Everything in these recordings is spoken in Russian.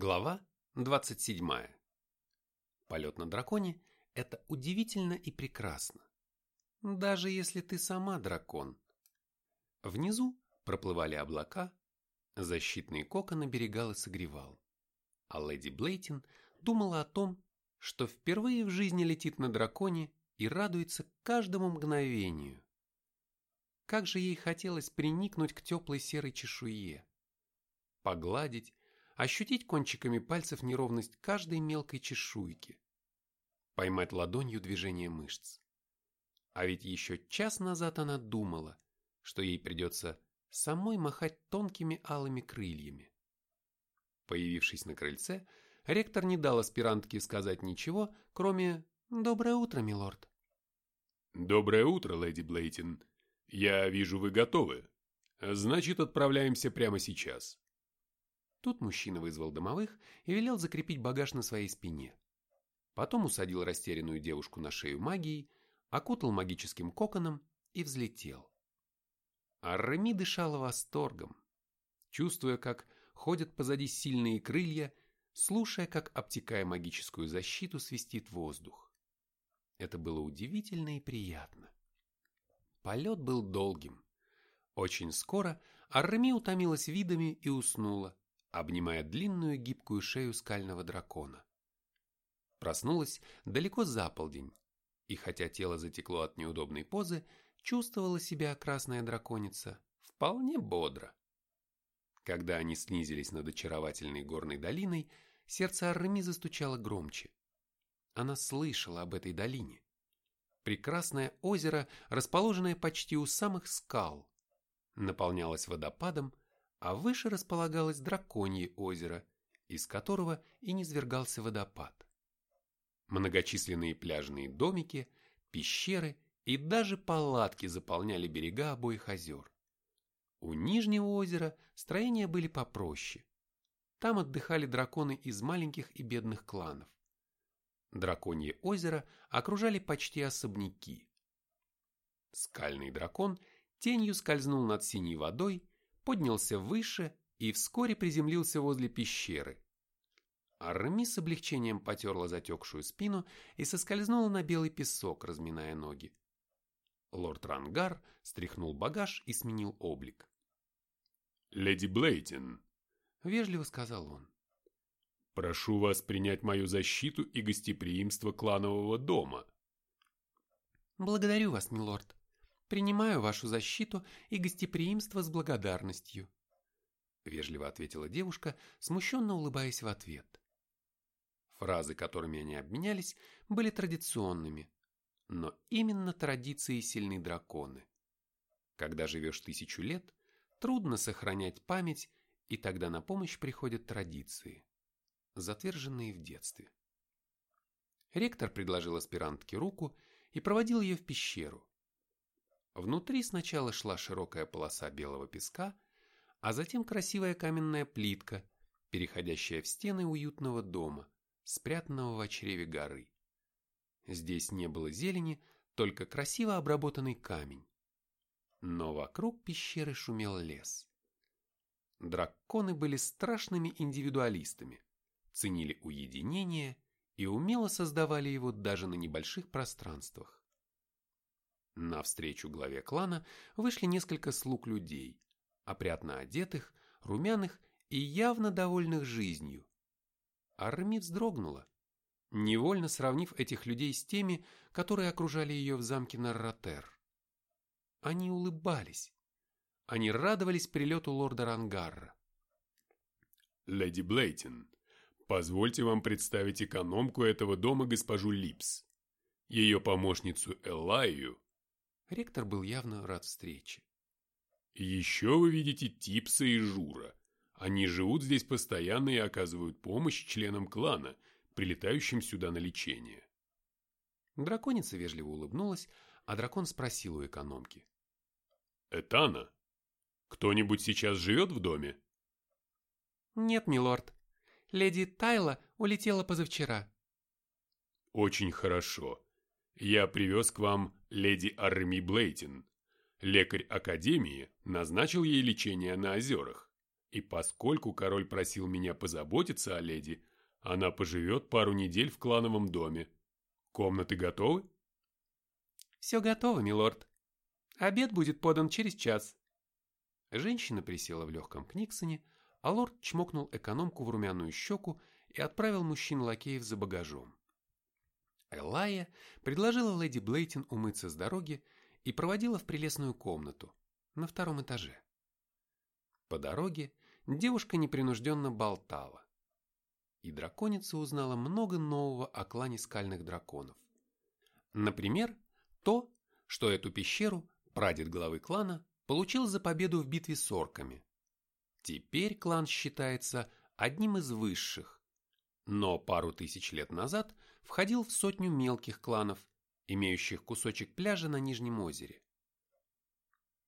Глава 27. Полет на драконе – это удивительно и прекрасно. Даже если ты сама дракон. Внизу проплывали облака, защитный кокон оберегал и согревал. А леди Блейтин думала о том, что впервые в жизни летит на драконе и радуется каждому мгновению. Как же ей хотелось приникнуть к теплой серой чешуе, погладить, ощутить кончиками пальцев неровность каждой мелкой чешуйки, поймать ладонью движение мышц. А ведь еще час назад она думала, что ей придется самой махать тонкими алыми крыльями. Появившись на крыльце, ректор не дал аспирантке сказать ничего, кроме «Доброе утро, милорд». «Доброе утро, леди Блейтин. Я вижу, вы готовы. Значит, отправляемся прямо сейчас». Тут мужчина вызвал домовых и велел закрепить багаж на своей спине. Потом усадил растерянную девушку на шею магией, окутал магическим коконом и взлетел. А Реми дышала восторгом, чувствуя, как ходят позади сильные крылья, слушая, как, обтекая магическую защиту, свистит воздух. Это было удивительно и приятно. Полет был долгим. Очень скоро Арреми утомилась видами и уснула, обнимая длинную гибкую шею скального дракона. Проснулась далеко за полдень, и хотя тело затекло от неудобной позы, чувствовала себя красная драконица вполне бодро. Когда они снизились над очаровательной горной долиной, сердце Арреми застучало громче. Она слышала об этой долине. Прекрасное озеро, расположенное почти у самых скал, наполнялось водопадом, а выше располагалось драконье озеро, из которого и низвергался водопад. Многочисленные пляжные домики, пещеры и даже палатки заполняли берега обоих озер. У Нижнего озера строения были попроще. Там отдыхали драконы из маленьких и бедных кланов. Драконье озеро окружали почти особняки. Скальный дракон тенью скользнул над синей водой поднялся выше и вскоре приземлился возле пещеры. Арми с облегчением потерла затекшую спину и соскользнула на белый песок, разминая ноги. Лорд Рангар стряхнул багаж и сменил облик. «Леди Блейтин», — вежливо сказал он, — «прошу вас принять мою защиту и гостеприимство кланового дома». «Благодарю вас, милорд», Принимаю вашу защиту и гостеприимство с благодарностью. Вежливо ответила девушка, смущенно улыбаясь в ответ. Фразы, которыми они обменялись, были традиционными. Но именно традиции сильны драконы. Когда живешь тысячу лет, трудно сохранять память, и тогда на помощь приходят традиции, затверженные в детстве. Ректор предложил аспирантке руку и проводил ее в пещеру. Внутри сначала шла широкая полоса белого песка, а затем красивая каменная плитка, переходящая в стены уютного дома, спрятанного в чреве горы. Здесь не было зелени, только красиво обработанный камень. Но вокруг пещеры шумел лес. Драконы были страшными индивидуалистами, ценили уединение и умело создавали его даже на небольших пространствах. Навстречу главе клана вышли несколько слуг людей, опрятно одетых, румяных и явно довольных жизнью. Арми вздрогнула, невольно сравнив этих людей с теми, которые окружали ее в замке Нарратер. Они улыбались. Они радовались прилету лорда Рангарра. «Леди Блейтин, позвольте вам представить экономку этого дома госпожу Липс, ее помощницу Эллаю Ректор был явно рад встрече. «Еще вы видите Типса и Жура. Они живут здесь постоянно и оказывают помощь членам клана, прилетающим сюда на лечение». Драконица вежливо улыбнулась, а дракон спросил у экономки. «Этана, кто-нибудь сейчас живет в доме?» «Нет, милорд. Леди Тайла улетела позавчера». «Очень хорошо. Я привез к вам леди Арми Блейтин. Лекарь Академии назначил ей лечение на озерах. И поскольку король просил меня позаботиться о леди, она поживет пару недель в клановом доме. Комнаты готовы? Все готово, милорд. Обед будет подан через час. Женщина присела в легком книксоне, а лорд чмокнул экономку в румяную щеку и отправил мужчин-лакеев за багажом. Элая предложила леди Блейтин умыться с дороги и проводила в прелестную комнату на втором этаже. По дороге девушка непринужденно болтала. И драконица узнала много нового о клане скальных драконов. Например, то, что эту пещеру прадед главы клана получил за победу в битве с орками. Теперь клан считается одним из высших, но пару тысяч лет назад входил в сотню мелких кланов, имеющих кусочек пляжа на Нижнем озере.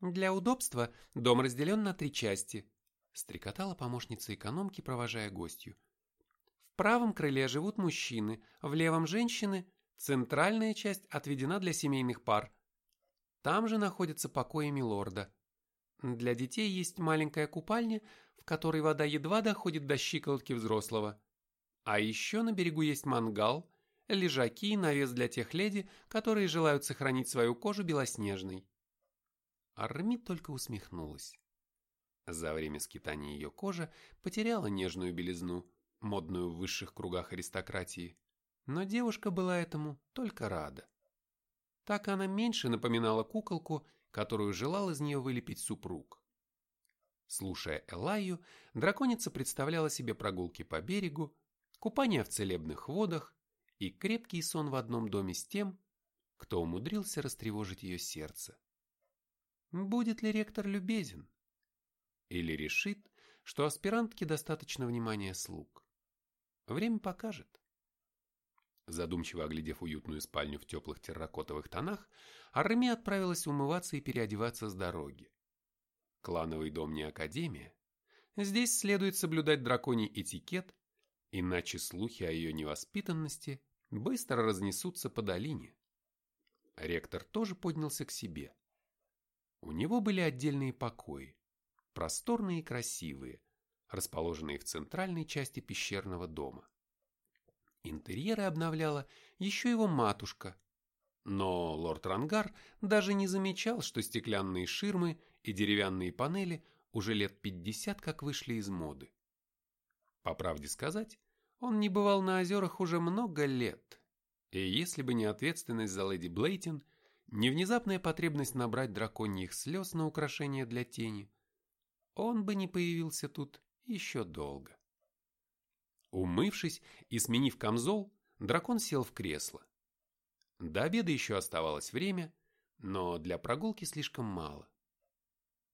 Для удобства дом разделен на три части, стрекотала помощница экономки, провожая гостью. В правом крыле живут мужчины, в левом – женщины, центральная часть отведена для семейных пар. Там же находятся покои милорда. Для детей есть маленькая купальня, в которой вода едва доходит до щиколотки взрослого. А еще на берегу есть мангал, лежаки и навес для тех леди, которые желают сохранить свою кожу белоснежной. Арми только усмехнулась. За время скитания ее кожа потеряла нежную белизну, модную в высших кругах аристократии, но девушка была этому только рада. Так она меньше напоминала куколку, которую желал из нее вылепить супруг. Слушая Элаю, драконица представляла себе прогулки по берегу, купание в целебных водах и крепкий сон в одном доме с тем, кто умудрился растревожить ее сердце. Будет ли ректор любезен? Или решит, что аспирантке достаточно внимания слуг. Время покажет. Задумчиво оглядев уютную спальню в теплых терракотовых тонах, Арми отправилась умываться и переодеваться с дороги. Клановый дом не академия. Здесь следует соблюдать драконий этикет, иначе слухи о ее невоспитанности быстро разнесутся по долине. Ректор тоже поднялся к себе. У него были отдельные покои, просторные и красивые, расположенные в центральной части пещерного дома. Интерьеры обновляла еще его матушка, но лорд Рангар даже не замечал, что стеклянные ширмы и деревянные панели уже лет пятьдесят как вышли из моды. По правде сказать, он не бывал на озерах уже много лет, и если бы не ответственность за леди Блейтин, не внезапная потребность набрать драконьих слез на украшение для тени, он бы не появился тут еще долго. Умывшись и сменив камзол, дракон сел в кресло. До обеда еще оставалось время, но для прогулки слишком мало.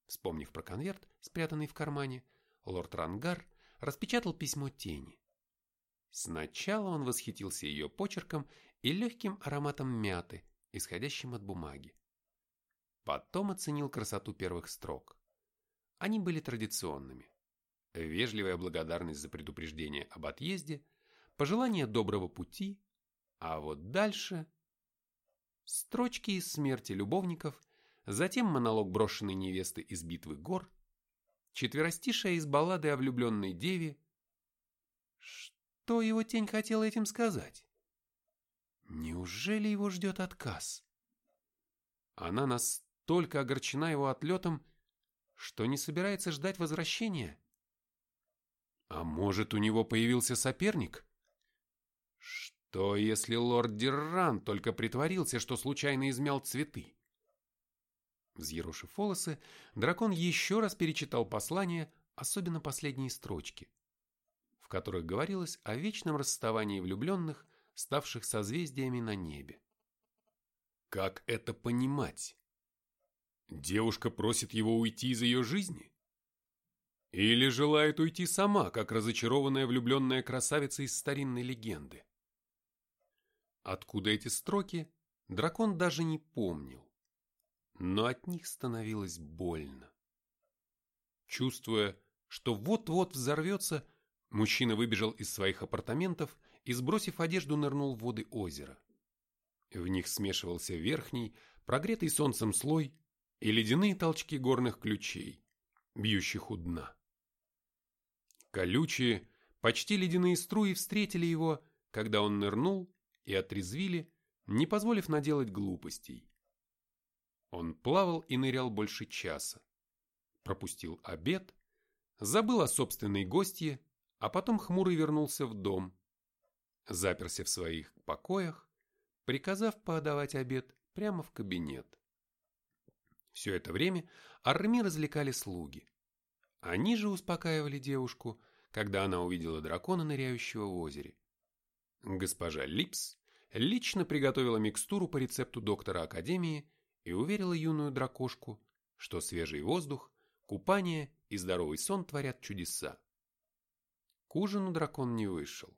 Вспомнив про конверт, спрятанный в кармане, лорд Рангар распечатал письмо тени. Сначала он восхитился ее почерком и легким ароматом мяты, исходящим от бумаги. Потом оценил красоту первых строк. Они были традиционными. Вежливая благодарность за предупреждение об отъезде, пожелание доброго пути, а вот дальше... Строчки из смерти любовников, затем монолог брошенной невесты из битвы гор, четверостишая из баллады о влюбленной деве. Что его тень хотела этим сказать? Неужели его ждет отказ? Она настолько огорчена его отлетом, что не собирается ждать возвращения. А может, у него появился соперник? Что, если лорд Дерран только притворился, что случайно измял цветы? Взъерушив волосы, дракон еще раз перечитал послание, особенно последние строчки, в которых говорилось о вечном расставании влюбленных, ставших созвездиями на небе. Как это понимать? Девушка просит его уйти из ее жизни? Или желает уйти сама, как разочарованная влюбленная красавица из старинной легенды? Откуда эти строки, дракон даже не помнил, но от них становилось больно. Чувствуя, что вот-вот взорвется, мужчина выбежал из своих апартаментов и, сбросив одежду, нырнул в воды озера. В них смешивался верхний, прогретый солнцем слой и ледяные толчки горных ключей, бьющих у дна. Колючие, почти ледяные струи встретили его, когда он нырнул и отрезвили, не позволив наделать глупостей. Он плавал и нырял больше часа. Пропустил обед, забыл о собственной гостье, а потом хмурый вернулся в дом. Заперся в своих покоях, приказав подавать обед прямо в кабинет. Все это время Арми развлекали слуги. Они же успокаивали девушку, когда она увидела дракона, ныряющего в озере. Госпожа Липс лично приготовила микстуру по рецепту доктора Академии и уверила юную дракошку, что свежий воздух, купание и здоровый сон творят чудеса. К ужину дракон не вышел.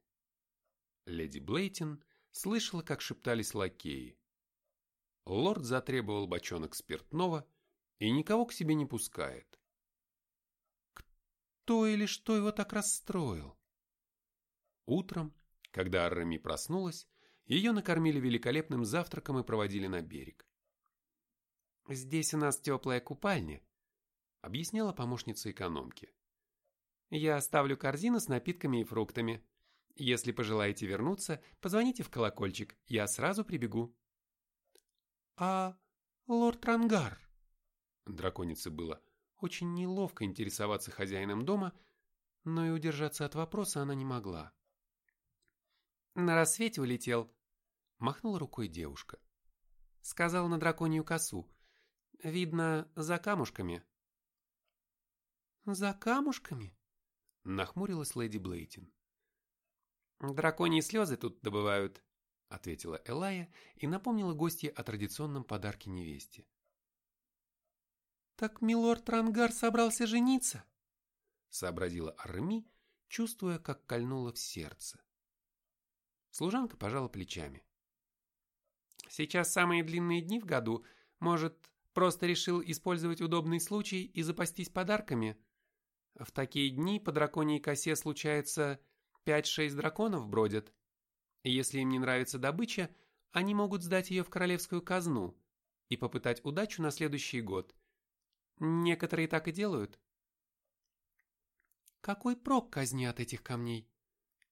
Леди Блейтин слышала, как шептались лакеи. Лорд затребовал бочонок спиртного и никого к себе не пускает. Кто или что его так расстроил? Утром, когда Аррами проснулась, ее накормили великолепным завтраком и проводили на берег. «Здесь у нас теплая купальня», — объясняла помощница экономки. «Я оставлю корзину с напитками и фруктами. Если пожелаете вернуться, позвоните в колокольчик, я сразу прибегу». «А лорд Рангар?» Драконице было очень неловко интересоваться хозяином дома, но и удержаться от вопроса она не могла. «На рассвете улетел», — махнула рукой девушка. Сказал на драконью косу. Видно, за камушками. «За камушками?» — нахмурилась леди Блейтин. «Драконьи слезы тут добывают», — ответила Элая и напомнила гостье о традиционном подарке невесте. «Так милорд Рангар собрался жениться?» — сообразила Арми, чувствуя, как кольнуло в сердце. Служанка пожала плечами. «Сейчас самые длинные дни в году. Может, просто решил использовать удобный случай и запастись подарками? В такие дни по драконьей косе случается пять-шесть драконов бродят. Если им не нравится добыча, они могут сдать ее в королевскую казну и попытать удачу на следующий год. Некоторые так и делают. Какой прок казни от этих камней?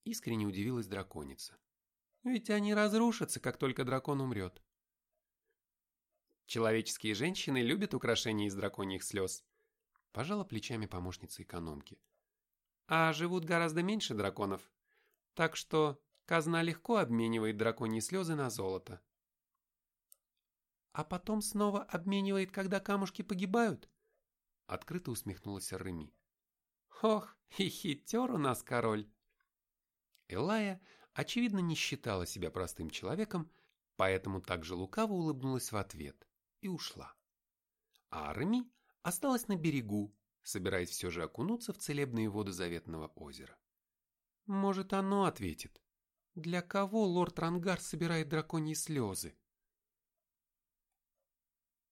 Искренне удивилась драконица. Ведь они разрушатся, как только дракон умрет. Человеческие женщины любят украшения из драконьих слез. Пожала плечами помощница экономки. А живут гораздо меньше драконов. Так что казна легко обменивает драконьи слезы на золото. А потом снова обменивает, когда камушки погибают? Открыто усмехнулась Реми. Ох, и хитер у нас король. Элая, очевидно, не считала себя простым человеком, поэтому также лукаво улыбнулась в ответ и ушла. А Арми осталась на берегу, собираясь все же окунуться в целебные воды заветного озера. Может, оно ответит. Для кого лорд Рангар собирает драконьи слезы?